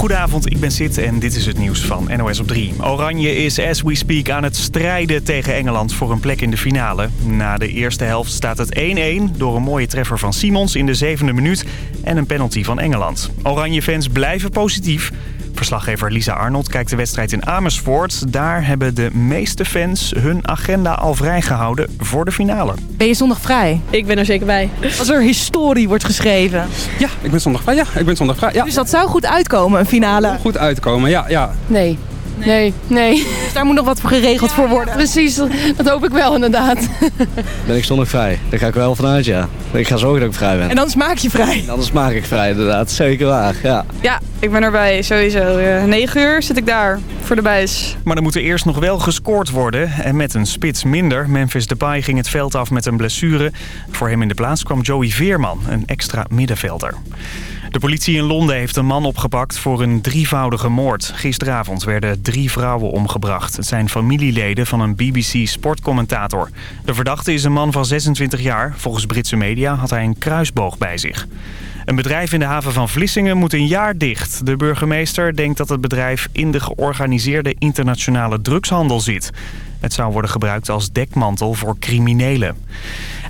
Goedenavond, ik ben Sid en dit is het nieuws van NOS op 3. Oranje is as we speak aan het strijden tegen Engeland voor een plek in de finale. Na de eerste helft staat het 1-1 door een mooie treffer van Simons in de zevende minuut en een penalty van Engeland. Oranje-fans blijven positief. Verslaggever Lisa Arnold kijkt de wedstrijd in Amersfoort. Daar hebben de meeste fans hun agenda al vrijgehouden voor de finale. Ben je zondag vrij? Ik ben er zeker bij. Als er historie wordt geschreven. Ja, ik ben zondag vrij. Ja, ik ben zondag vrij. Ja. Dus dat zou goed uitkomen, een finale. Goed uitkomen, ja, ja. Nee. Nee, nee. Dus daar moet nog wat voor geregeld voor worden. Precies, dat hoop ik wel inderdaad. Ben ik zondag vrij? Daar ga ik wel vanuit, ja. Ik ga zorgen dat ik vrij ben. En dan smaak je vrij. Anders maak ik vrij, inderdaad. Zeker waar, ja. Ja, ik ben erbij, sowieso. Uh, 9 uur zit ik daar voor de buis. Maar er moet er eerst nog wel gescoord worden. En met een spits minder. Memphis Depay ging het veld af met een blessure. Voor hem in de plaats kwam Joey Veerman, een extra middenvelder. De politie in Londen heeft een man opgepakt voor een drievoudige moord. Gisteravond werden drie vrouwen omgebracht. Het zijn familieleden van een BBC-sportcommentator. De verdachte is een man van 26 jaar. Volgens Britse media had hij een kruisboog bij zich. Een bedrijf in de haven van Vlissingen moet een jaar dicht. De burgemeester denkt dat het bedrijf in de georganiseerde internationale drugshandel zit. Het zou worden gebruikt als dekmantel voor criminelen.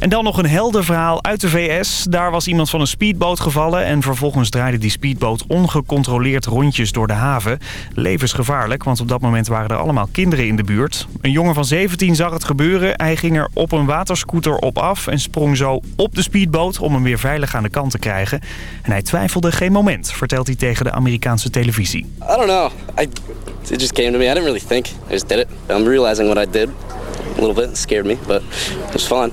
En dan nog een helder verhaal uit de VS. Daar was iemand van een speedboot gevallen... en vervolgens draaide die speedboot ongecontroleerd rondjes door de haven. Levensgevaarlijk, want op dat moment waren er allemaal kinderen in de buurt. Een jongen van 17 zag het gebeuren. Hij ging er op een waterscooter op af... en sprong zo op de speedboot om hem weer veilig aan de kant te krijgen. En hij twijfelde geen moment, vertelt hij tegen de Amerikaanse televisie. I don't know. I, it just came to me. I didn't really think. I just did it. I'm realizing what I did. A little bit. It scared me, but it was fun.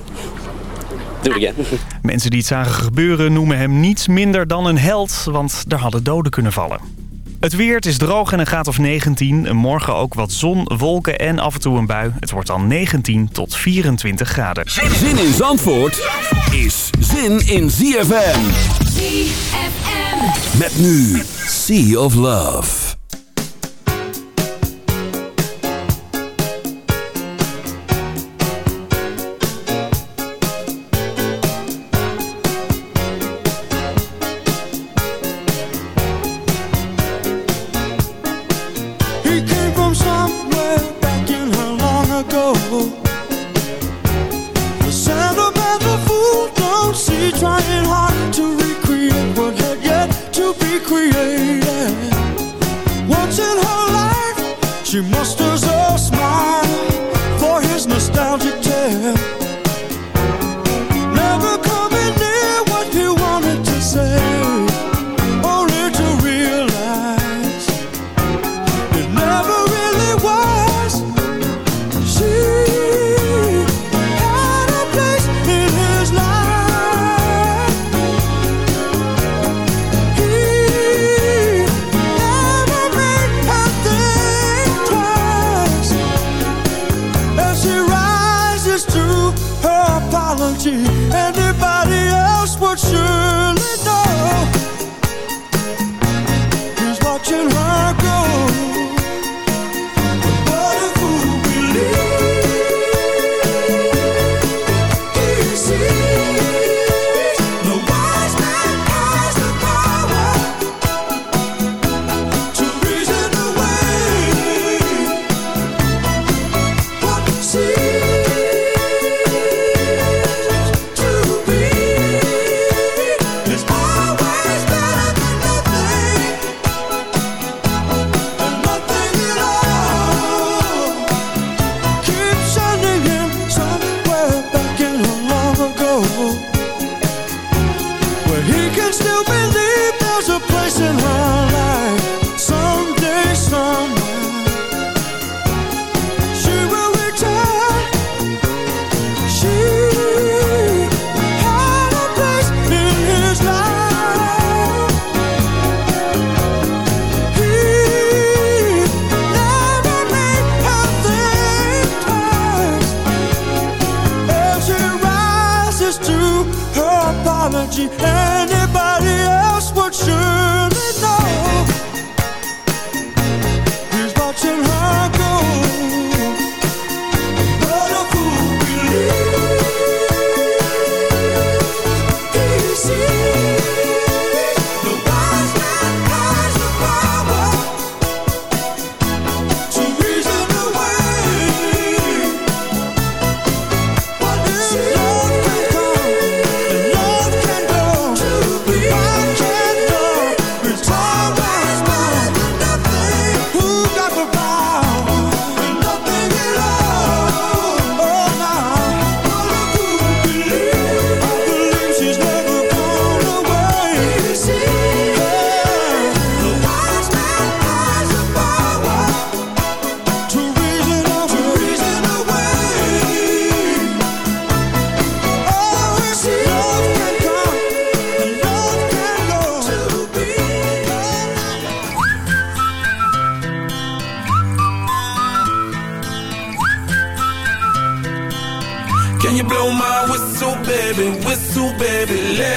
Do it again. Mensen die het zagen gebeuren noemen hem niets minder dan een held, want er hadden doden kunnen vallen. Het weer, het is droog en een graad of 19. Morgen ook wat zon, wolken en af en toe een bui. Het wordt dan 19 tot 24 graden. Zin in Zandvoort is zin in ZFM. ZFM. Met nu Sea of Love.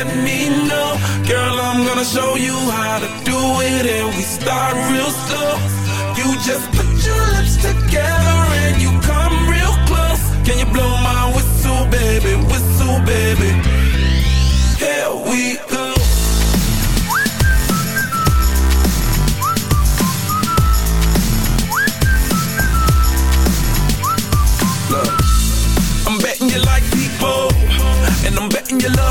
Let me know. Girl, I'm gonna show you how to do it, and we start real slow. You just put your lips together and you come real close. Can you blow my whistle, baby, whistle, baby? Here we go. Look, I'm betting you like people, and I'm betting you love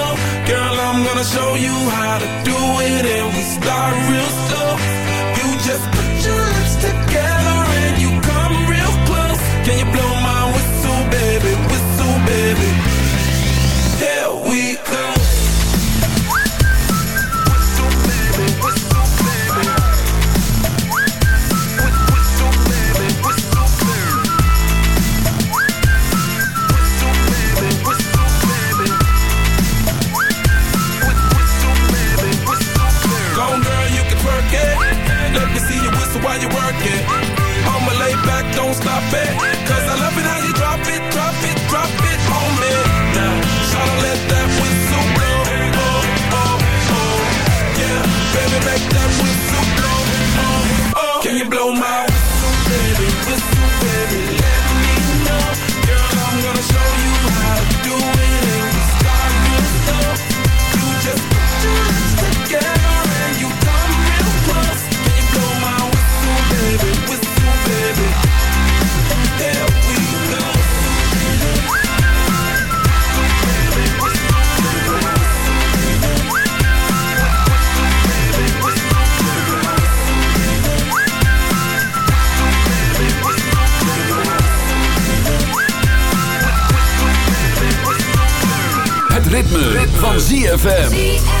Show you how to do it, and we start Ritme, van ZFM.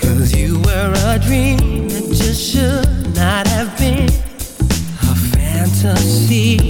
'Cause you were a Dream that just should not have been a fantasy.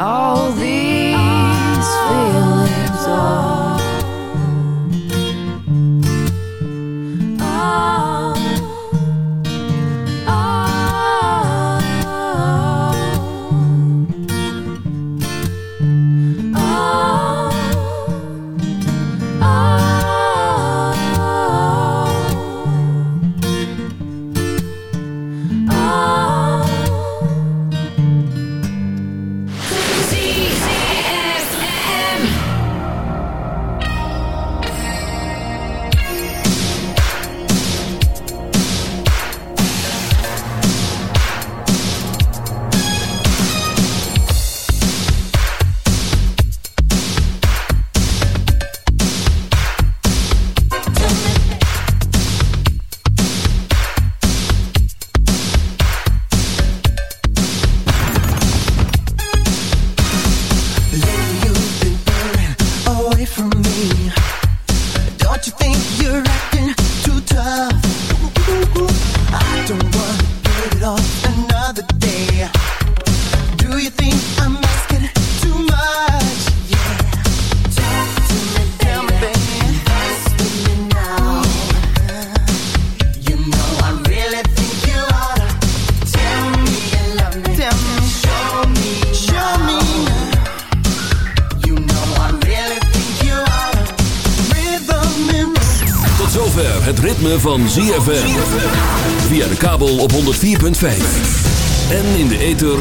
All these